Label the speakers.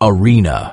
Speaker 1: arena.